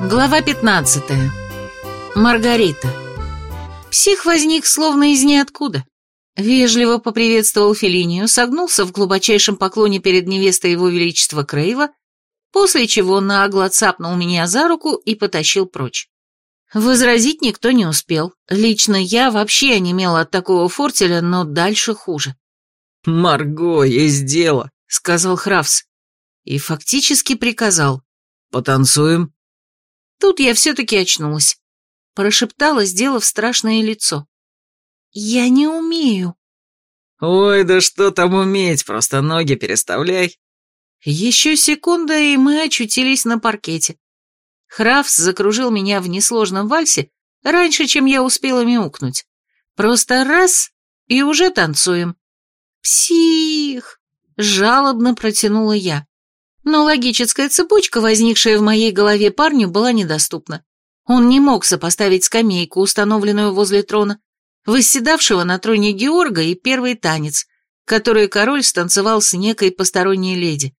Глава 15. Маргарита. Псих возник словно из ниоткуда. Вежливо поприветствовал Фелинию, согнулся в глубочайшем поклоне перед невестой его величества Крейва, после чего нагло цапнул меня за руку и потащил прочь. Возразить никто не успел. Лично я вообще онемела от такого фортеля, но дальше хуже. «Марго, есть дело», — сказал Хравс. И фактически приказал. «Потанцуем?» Тут я все-таки очнулась. Прошептала, сделав страшное лицо. «Я не умею». «Ой, да что там уметь, просто ноги переставляй». Еще секунда, и мы очутились на паркете. Хравс закружил меня в несложном вальсе раньше, чем я успела мяукнуть. Просто раз, и уже танцуем. «Псих!» — жалобно протянула я. Но логическая цепочка, возникшая в моей голове парню, была недоступна. Он не мог сопоставить скамейку, установленную возле трона, восседавшего на троне Георга и первый танец, который король станцевал с некой посторонней леди.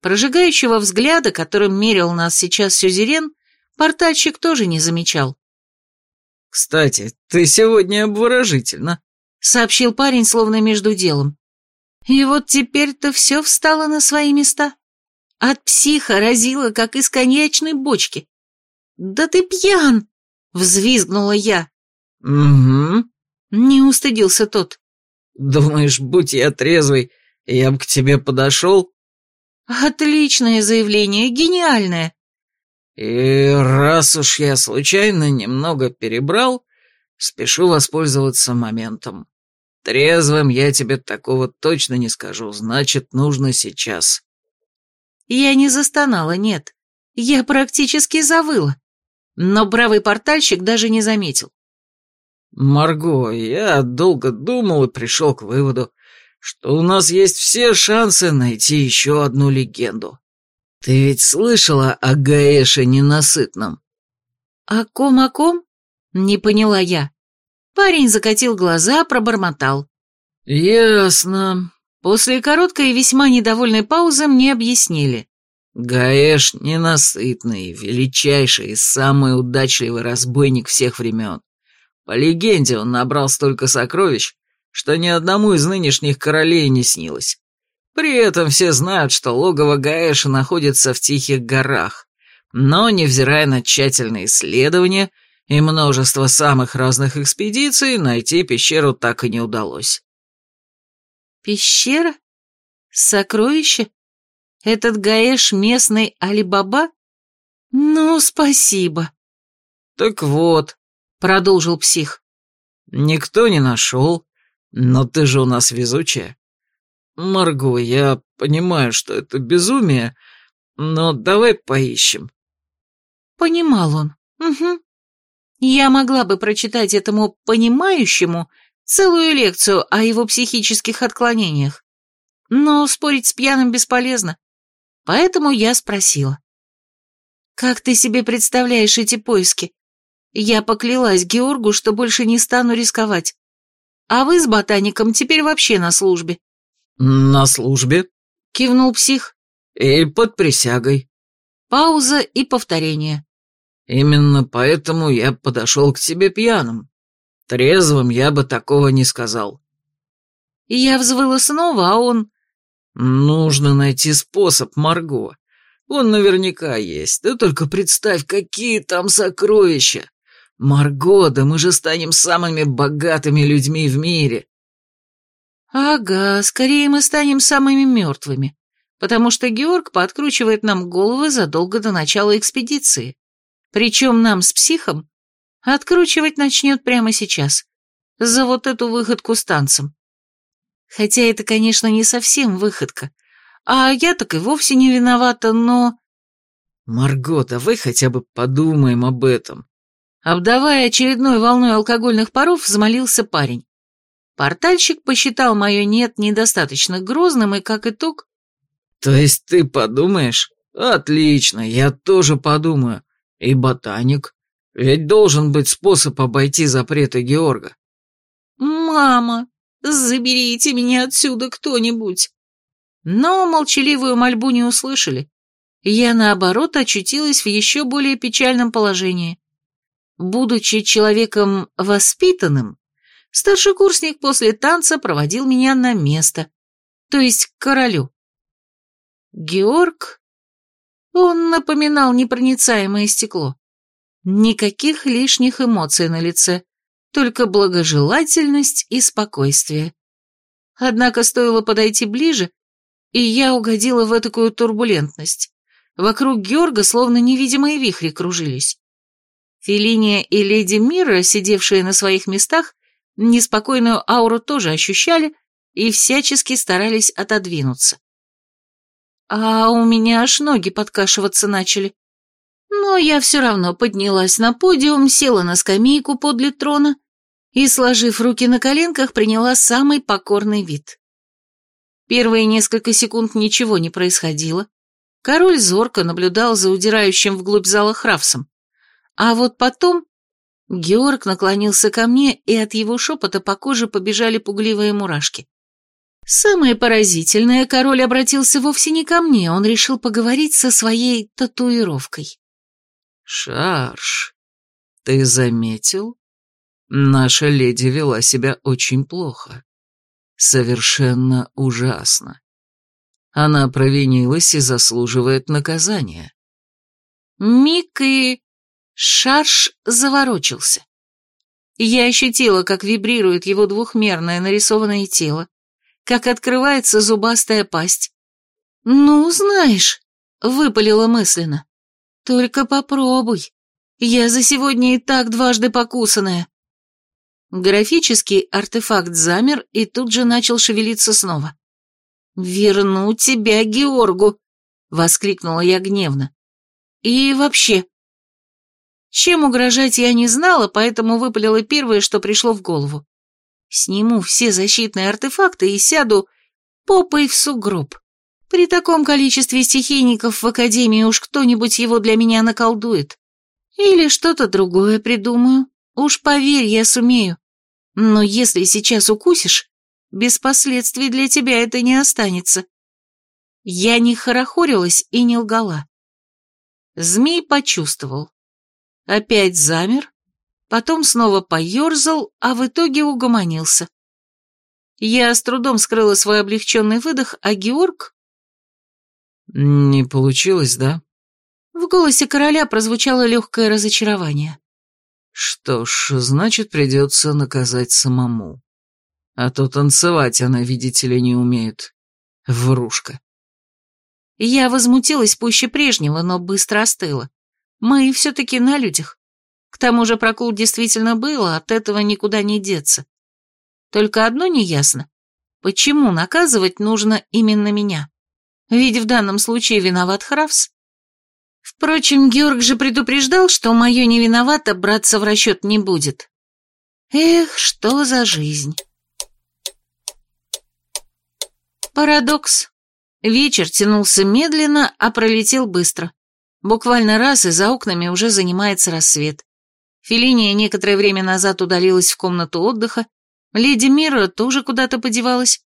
Прожигающего взгляда, которым мерил нас сейчас сюзерен, портальщик тоже не замечал. «Кстати, ты сегодня обворожительно», — сообщил парень, словно между делом. И вот теперь-то все встало на свои места. От психа разило, как из коньячной бочки. «Да ты пьян!» — взвизгнула я. «Угу», — не устыдился тот. «Думаешь, будь я трезвый, я бы к тебе подошел?» «Отличное заявление, гениальное!» «И раз уж я случайно немного перебрал, спешу воспользоваться моментом. Трезвым я тебе такого точно не скажу, значит, нужно сейчас». Я не застонала, нет. Я практически завыла. Но бравый портальщик даже не заметил. «Марго, я долго думал и пришел к выводу, что у нас есть все шансы найти еще одну легенду. Ты ведь слышала о Гаэше ненасытном?» «О ком, о ком?» — не поняла я. Парень закатил глаза, пробормотал. «Ясно. После короткой и весьма недовольной паузы мне объяснили. Гаэш ненасытный, величайший и самый удачливый разбойник всех времен. По легенде, он набрал столько сокровищ, что ни одному из нынешних королей не снилось. При этом все знают, что логово Гаэша находится в Тихих горах, но, невзирая на тщательные исследования и множество самых разных экспедиций, найти пещеру так и не удалось. Пещера? Сокровище? Этот Гаэш местный Али-Баба? Ну, спасибо. Так вот, продолжил псих. Никто не нашел, но ты же у нас везучая. Марго, я понимаю, что это безумие, но давай поищем. Понимал он. Угу. Я могла бы прочитать этому понимающему целую лекцию о его психических отклонениях. Но спорить с пьяным бесполезно. Поэтому я спросила. «Как ты себе представляешь эти поиски? Я поклялась Георгу, что больше не стану рисковать. А вы с ботаником теперь вообще на службе». «На службе?» — кивнул псих. «И под присягой». Пауза и повторение. «Именно поэтому я подошел к тебе пьяным. Трезвым я бы такого не сказал. Я взвыла снова, а он... Нужно найти способ, Марго. Он наверняка есть. Ты только представь, какие там сокровища. Марго, да мы же станем самыми богатыми людьми в мире. Ага, скорее мы станем самыми мертвыми, потому что Георг подкручивает нам головы задолго до начала экспедиции. Причем нам с психом Откручивать начнет прямо сейчас. За вот эту выходку с танцем. Хотя это, конечно, не совсем выходка. А я так и вовсе не виновата, но... Марго, давай хотя бы подумаем об этом. Обдавая очередной волной алкогольных паров, взмолился парень. Портальщик посчитал мое «нет» недостаточно грозным, и как итог... То есть ты подумаешь? Отлично, я тоже подумаю. И ботаник. Ведь должен быть способ обойти запреты Георга. «Мама, заберите меня отсюда кто-нибудь!» Но молчаливую мольбу не услышали. я, наоборот, очутилась в еще более печальном положении. Будучи человеком воспитанным, старшекурсник после танца проводил меня на место, то есть к королю. Георг... Он напоминал непроницаемое стекло. Никаких лишних эмоций на лице, только благожелательность и спокойствие. Однако стоило подойти ближе, и я угодила в такую турбулентность. Вокруг Георга словно невидимые вихри кружились. Фелиния и леди Мира, сидевшие на своих местах, неспокойную ауру тоже ощущали и всячески старались отодвинуться. А у меня аж ноги подкашиваться начали. Но я все равно поднялась на подиум, села на скамейку подле трона и, сложив руки на коленках, приняла самый покорный вид. Первые несколько секунд ничего не происходило. Король зорко наблюдал за удирающим вглубь зала Хравсом. А вот потом Георг наклонился ко мне, и от его шепота по коже побежали пугливые мурашки. Самое поразительное, король обратился вовсе не ко мне, он решил поговорить со своей татуировкой. «Шарш, ты заметил? Наша леди вела себя очень плохо. Совершенно ужасно. Она провинилась и заслуживает наказания». Миг и Шарш заворочился. Я ощутила, как вибрирует его двухмерное нарисованное тело, как открывается зубастая пасть. «Ну, знаешь», — выпалила мысленно, — «только попробуй. Я за сегодня и так дважды покусанная». Графический артефакт замер и тут же начал шевелиться снова. «Верну тебя Георгу!» — воскликнула я гневно. «И вообще, чем угрожать я не знала, поэтому выпалила первое, что пришло в голову. Сниму все защитные артефакты и сяду попой в сугроб. При таком количестве стихийников в Академии уж кто-нибудь его для меня наколдует. Или что-то другое придумаю. Уж поверь, я сумею. Но если сейчас укусишь, без последствий для тебя это не останется. Я не хорохорилась и не лгала. Змей почувствовал опять замер, потом снова поерзал, а в итоге угомонился. Я с трудом скрыла свой облегченный выдох, а Георг... «Не получилось, да?» В голосе короля прозвучало легкое разочарование. «Что ж, значит, придется наказать самому. А то танцевать она, видите ли, не умеет. Врушка». Я возмутилась пуще прежнего, но быстро остыла. Мы все-таки на людях. К тому же прокол действительно был, а от этого никуда не деться. Только одно неясно. Почему наказывать нужно именно меня? Ведь в данном случае виноват Хравс. Впрочем, Георг же предупреждал, что мое не виновато браться в расчет не будет. Эх, что за жизнь. Парадокс. Вечер тянулся медленно, а пролетел быстро. Буквально раз, и за окнами уже занимается рассвет. Фелиния некоторое время назад удалилась в комнату отдыха, леди Мира тоже куда-то подевалась,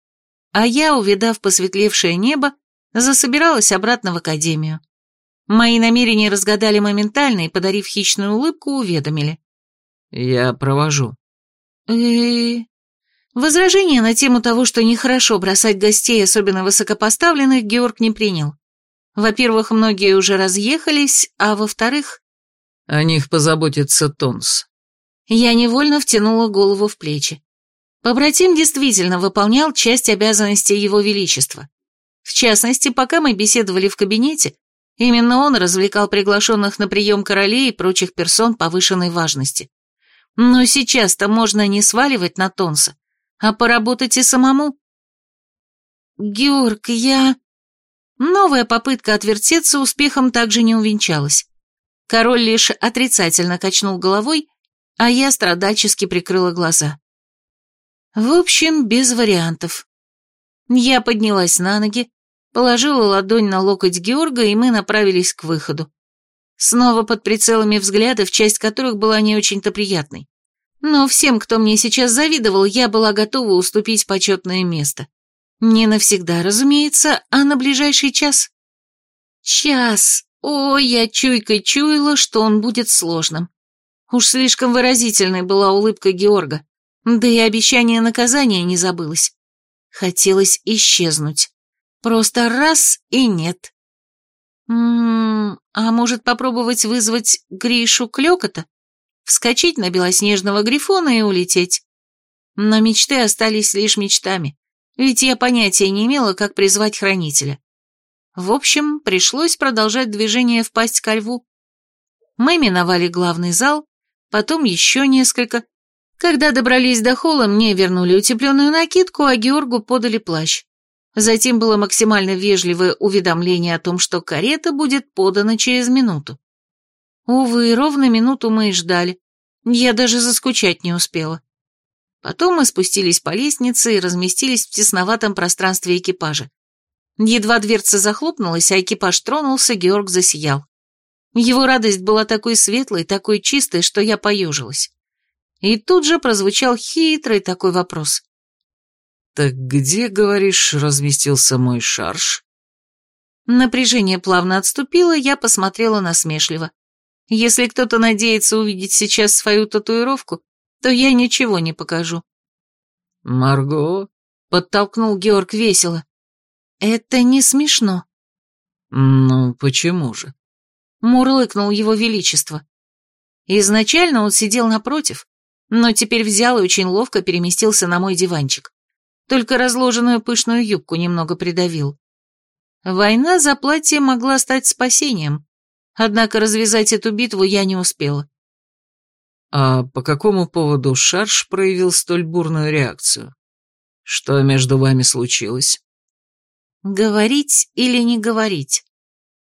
а я, увидав посветлевшее небо, засобиралась обратно в академию. Мои намерения разгадали моментально и, подарив хищную улыбку, уведомили. «Я провожу». э Возражения на тему того, что нехорошо бросать гостей, особенно высокопоставленных, Георг не принял. Во-первых, многие уже разъехались, а во-вторых... О них позаботится Тонс. Я невольно втянула голову в плечи. Побратим действительно выполнял часть обязанностей его величества. В частности, пока мы беседовали в кабинете, именно он развлекал приглашенных на прием королей и прочих персон повышенной важности. Но сейчас-то можно не сваливать на Тонса, а поработать и самому. «Георг, я...» Новая попытка отвертеться успехом также не увенчалась. Король лишь отрицательно качнул головой, а я страдальчески прикрыла глаза. В общем, без вариантов. Я поднялась на ноги, положила ладонь на локоть Георга, и мы направились к выходу. Снова под прицелами взглядов, часть которых была не очень-то приятной. Но всем, кто мне сейчас завидовал, я была готова уступить почетное место. Не навсегда, разумеется, а на ближайший час. Сейчас. Ой, я чуйкой чуяла, что он будет сложным. Уж слишком выразительной была улыбка Георга. Да и обещание наказания не забылось. Хотелось исчезнуть. Просто раз и нет. Ммм, а может попробовать вызвать Гришу Клёкота? Вскочить на белоснежного грифона и улететь? Но мечты остались лишь мечтами, ведь я понятия не имела, как призвать хранителя. В общем, пришлось продолжать движение в пасть ко льву. Мы миновали главный зал, потом еще несколько. Когда добрались до холла, мне вернули утепленную накидку, а Георгу подали плащ. Затем было максимально вежливое уведомление о том, что карета будет подана через минуту. Увы, ровно минуту мы и ждали. Я даже заскучать не успела. Потом мы спустились по лестнице и разместились в тесноватом пространстве экипажа. Едва дверца захлопнулась, а экипаж тронулся, Георг засиял. Его радость была такой светлой, такой чистой, что я поежилась. И тут же прозвучал хитрый такой вопрос. «Так где, говоришь, разместился мой шарж?» Напряжение плавно отступило, я посмотрела насмешливо. Если кто-то надеется увидеть сейчас свою татуировку, то я ничего не покажу. «Марго?» — подтолкнул Георг весело. «Это не смешно». «Ну, почему же?» — мурлыкнул его величество. Изначально он сидел напротив, но теперь взял и очень ловко переместился на мой диванчик. Только разложенную пышную юбку немного придавил. Война за платье могла стать спасением, однако развязать эту битву я не успела. А по какому поводу Шарш проявил столь бурную реакцию? Что между вами случилось? Говорить или не говорить?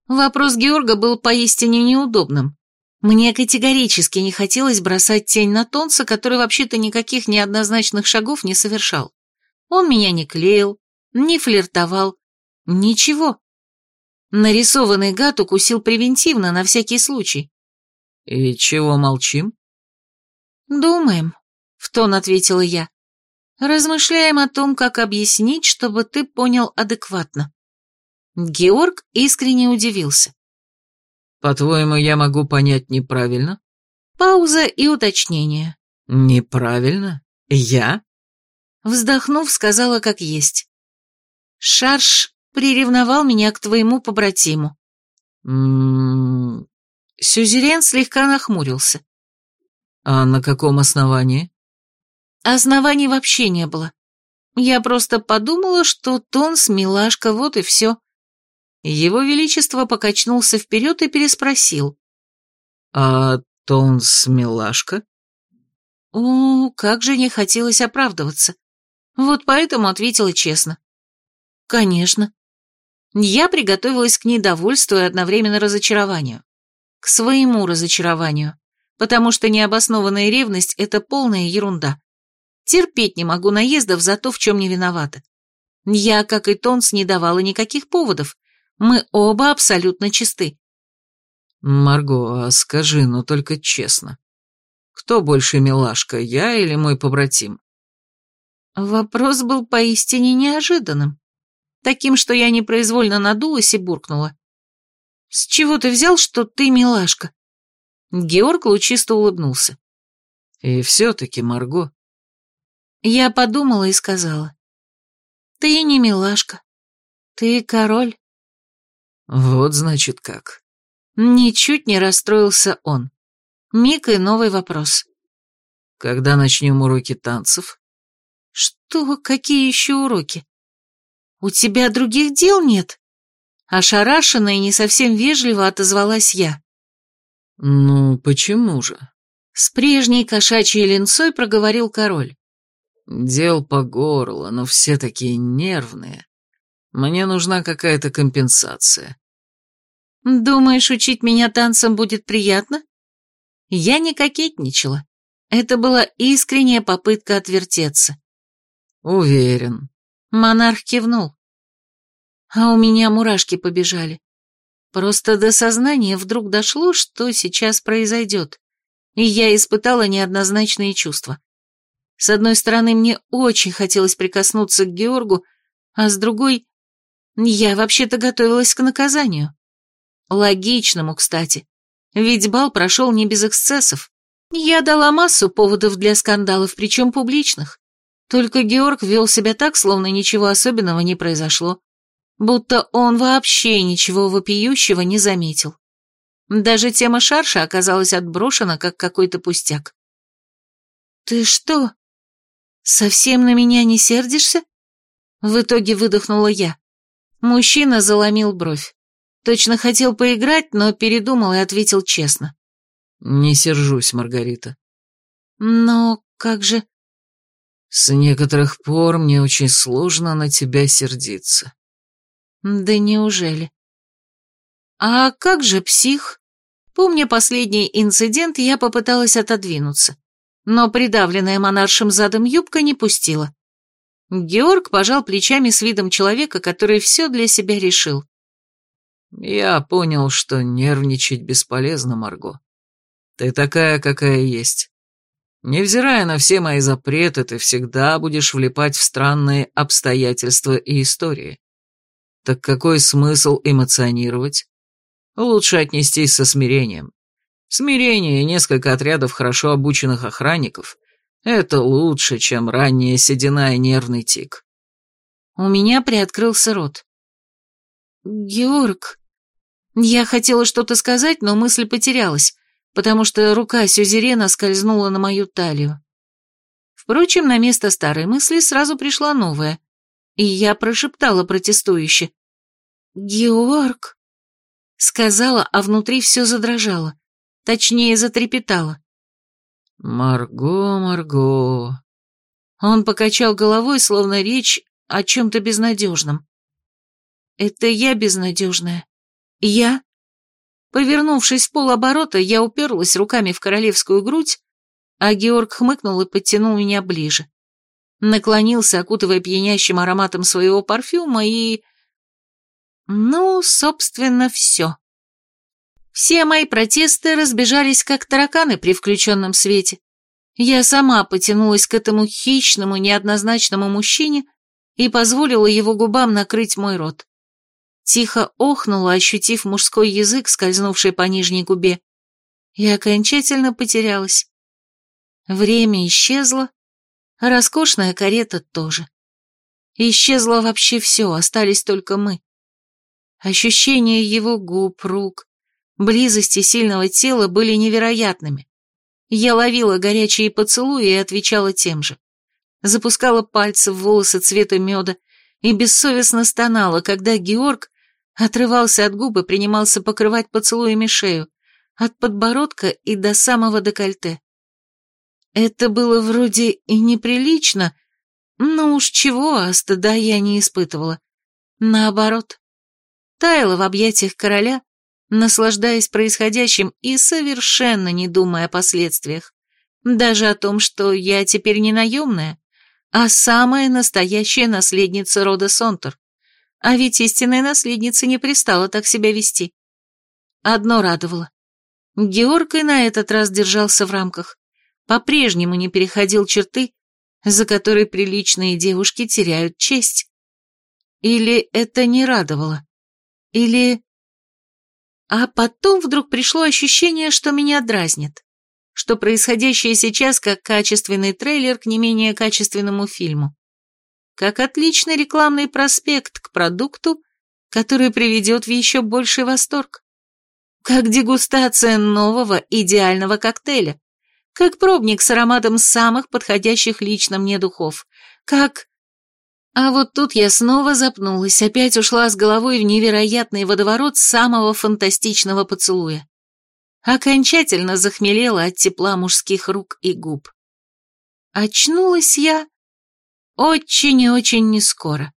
Вопрос Георга был поистине неудобным. Мне категорически не хотелось бросать тень на Тонца, который вообще-то никаких неоднозначных шагов не совершал. Он меня не клеил, не флиртовал, ничего. Нарисованный гад укусил превентивно, на всякий случай. «И чего молчим?» «Думаем», — в тон ответила я. «Размышляем о том, как объяснить, чтобы ты понял адекватно». Георг искренне удивился. По-твоему, я могу понять неправильно? Пауза и уточнение. Неправильно? Я? Вздохнув, сказала как есть. Шарш приревновал меня к твоему побратиму. М-м. Сюзерен слегка нахмурился. А на каком основании? Оснований вообще не было. Я просто подумала, что Тонс милашка, вот и все. Его Величество покачнулся вперед и переспросил. «А Тонс милашка?» О, как же не хотелось оправдываться. Вот поэтому ответила честно. «Конечно». Я приготовилась к недовольству и одновременно разочарованию. К своему разочарованию, потому что необоснованная ревность – это полная ерунда. Терпеть не могу наездов за то, в чем не виновата. Я, как и Тонс, не давала никаких поводов, мы оба абсолютно чисты. Марго, а скажи, ну только честно. Кто больше милашка, я или мой побратим? Вопрос был поистине неожиданным. Таким, что я непроизвольно надулась и буркнула. «С чего ты взял, что ты милашка?» Георг лучисто улыбнулся. «И все-таки, Марго...» Я подумала и сказала. «Ты не милашка. Ты король. Вот значит как. Ничуть не расстроился он. Миг и новый вопрос. Когда начнем уроки танцев? Что? Какие еще уроки? У тебя других дел нет? Ошарашенно и не совсем вежливо отозвалась я. Ну, почему же? С прежней кошачьей линцой проговорил король. Дел по горло, но все такие нервные. Мне нужна какая-то компенсация. Думаешь, учить меня танцам будет приятно? Я не кокетничала. Это была искренняя попытка отвертеться. Уверен. Монарх кивнул. А у меня мурашки побежали. Просто до сознания вдруг дошло, что сейчас произойдет. И я испытала неоднозначные чувства. С одной стороны, мне очень хотелось прикоснуться к Георгу, а с другой я вообще-то готовилась к наказанию. Логичному, кстати. Ведь бал прошел не без эксцессов. Я дала массу поводов для скандалов, причем публичных. Только Георг вел себя так, словно ничего особенного не произошло. Будто он вообще ничего вопиющего не заметил. Даже тема шарша оказалась отброшена, как какой-то пустяк. «Ты что, совсем на меня не сердишься?» В итоге выдохнула я. Мужчина заломил бровь. Точно хотел поиграть, но передумал и ответил честно. «Не сержусь, Маргарита». «Но как же...» «С некоторых пор мне очень сложно на тебя сердиться». «Да неужели?» «А как же псих?» Помня последний инцидент, я попыталась отодвинуться, но придавленная монаршим задом юбка не пустила. Георг пожал плечами с видом человека, который все для себя решил. «Я понял, что нервничать бесполезно, Марго. Ты такая, какая есть. Невзирая на все мои запреты, ты всегда будешь влипать в странные обстоятельства и истории. Так какой смысл эмоционировать? Лучше отнестись со смирением. Смирение и несколько отрядов хорошо обученных охранников — это лучше, чем ранняя седина и нервный тик. У меня приоткрылся рот. «Георг...» Я хотела что-то сказать, но мысль потерялась, потому что рука Сюзерена скользнула на мою талию. Впрочем, на место старой мысли сразу пришла новая, и я прошептала протестующе. «Георг...» Сказала, а внутри все задрожало. Точнее, затрепетало. «Марго, Марго...» Он покачал головой, словно речь о чем-то безнадежном. «Это я безнадежная. Я?» Повернувшись в полоборота, я уперлась руками в королевскую грудь, а Георг хмыкнул и подтянул меня ближе. Наклонился, окутывая пьянящим ароматом своего парфюма, и... Ну, собственно, все. Все мои протесты разбежались, как тараканы при включенном свете. Я сама потянулась к этому хищному, неоднозначному мужчине и позволила его губам накрыть мой рот. Тихо охнула, ощутив мужской язык, скользнувший по нижней губе, и окончательно потерялась. Время исчезло, а роскошная карета тоже. Исчезло вообще все, остались только мы. Ощущения его губ, рук, близости сильного тела были невероятными. Я ловила горячие поцелуи и отвечала тем же. Запускала пальцы в волосы цвета меда и бессовестно стонала, когда Георг отрывался от губы, принимался покрывать поцелуями шею, от подбородка и до самого декольте. Это было вроде и неприлично, но уж чего, а стыда я не испытывала. Наоборот, таяла в объятиях короля, наслаждаясь происходящим и совершенно не думая о последствиях. Даже о том, что я теперь не наемная, а самая настоящая наследница рода Сонтер. А ведь истинная наследница не пристала так себя вести. Одно радовало. Георг и на этот раз держался в рамках. По-прежнему не переходил черты, за которые приличные девушки теряют честь. Или это не радовало? Или... А потом вдруг пришло ощущение, что меня дразнит, что происходящее сейчас как качественный трейлер к не менее качественному фильму, как отличный рекламный проспект к продукту, который приведет в еще больший восторг, как дегустация нового идеального коктейля, как пробник с ароматом самых подходящих лично мне духов, как... А вот тут я снова запнулась, опять ушла с головой в невероятный водоворот самого фантастичного поцелуя. Окончательно захмелела от тепла мужских рук и губ. Очнулась я очень и очень нескоро.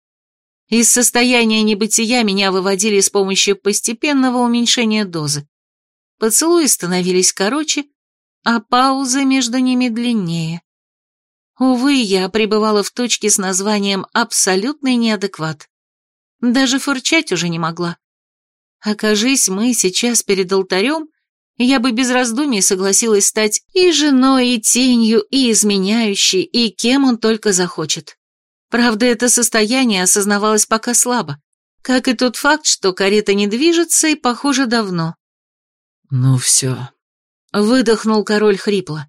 Из состояния небытия меня выводили с помощью постепенного уменьшения дозы. Поцелуи становились короче, а паузы между ними длиннее. Увы, я пребывала в точке с названием «абсолютный неадекват». Даже фырчать уже не могла. Окажись мы сейчас перед алтарем, я бы без раздумий согласилась стать и женой, и тенью, и изменяющей, и кем он только захочет. Правда, это состояние осознавалось пока слабо. Как и тот факт, что карета не движется и, похоже, давно. «Ну все», — выдохнул король хрипло.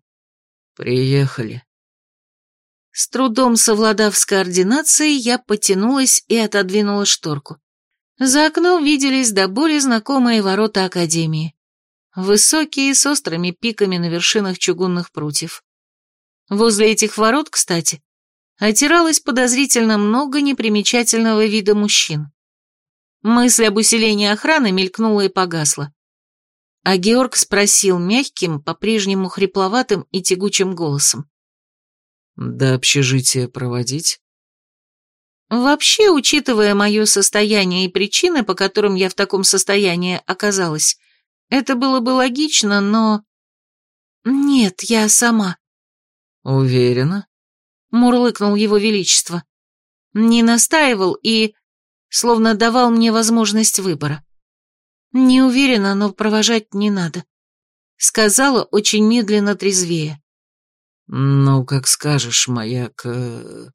«Приехали». С трудом совладав с координацией, я потянулась и отодвинула шторку. За окном виделись до боли знакомые ворота Академии. Высокие, с острыми пиками на вершинах чугунных прутьев. Возле этих ворот, кстати, отиралось подозрительно много непримечательного вида мужчин. Мысль об усилении охраны мелькнула и погасла. А Георг спросил мягким, по-прежнему хрипловатым и тягучим голосом. «До общежития проводить?» Вообще, учитывая мое состояние и причины, по которым я в таком состоянии оказалась, это было бы логично, но... Нет, я сама. Уверена? Мурлыкнул его величество. Не настаивал и... словно давал мне возможность выбора. Не уверена, но провожать не надо. Сказала очень медленно трезвее. Ну, как скажешь, моя к...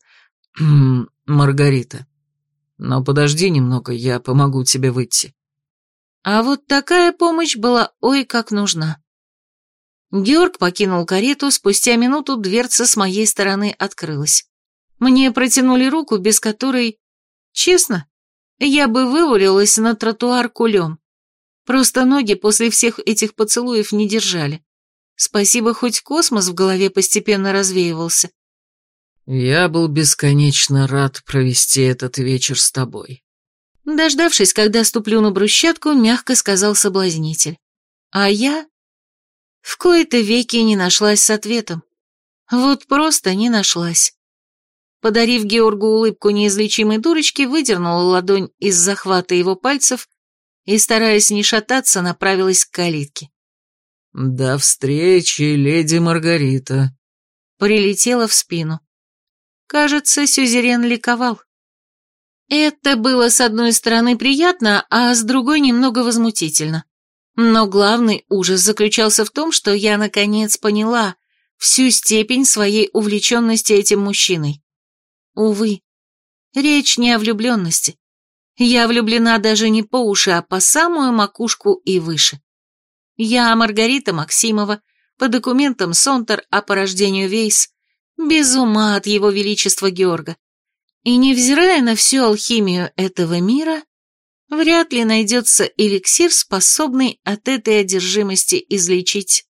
Маргарита. Но подожди немного, я помогу тебе выйти. А вот такая помощь была ой как нужна. Георг покинул карету, спустя минуту дверца с моей стороны открылась. Мне протянули руку, без которой, честно, я бы вывалилась на тротуар кулем. Просто ноги после всех этих поцелуев не держали. Спасибо, хоть космос в голове постепенно развеивался. Я был бесконечно рад провести этот вечер с тобой. Дождавшись, когда ступлю на брусчатку, мягко сказал соблазнитель. А я в кои-то веки не нашлась с ответом. Вот просто не нашлась. Подарив Георгу улыбку неизлечимой дурочки, выдернула ладонь из захвата его пальцев и, стараясь не шататься, направилась к калитке. «До встречи, леди Маргарита», — прилетела в спину. Кажется, Сюзерен ликовал. Это было с одной стороны приятно, а с другой немного возмутительно. Но главный ужас заключался в том, что я наконец поняла всю степень своей увлеченности этим мужчиной. Увы, речь не о влюбленности. Я влюблена даже не по уши, а по самую макушку и выше. Я Маргарита Максимова, по документам Сонтер, а по рождению Вейс, без ума от его величества Георга. И невзирая на всю алхимию этого мира, вряд ли найдется эликсир, способный от этой одержимости излечить.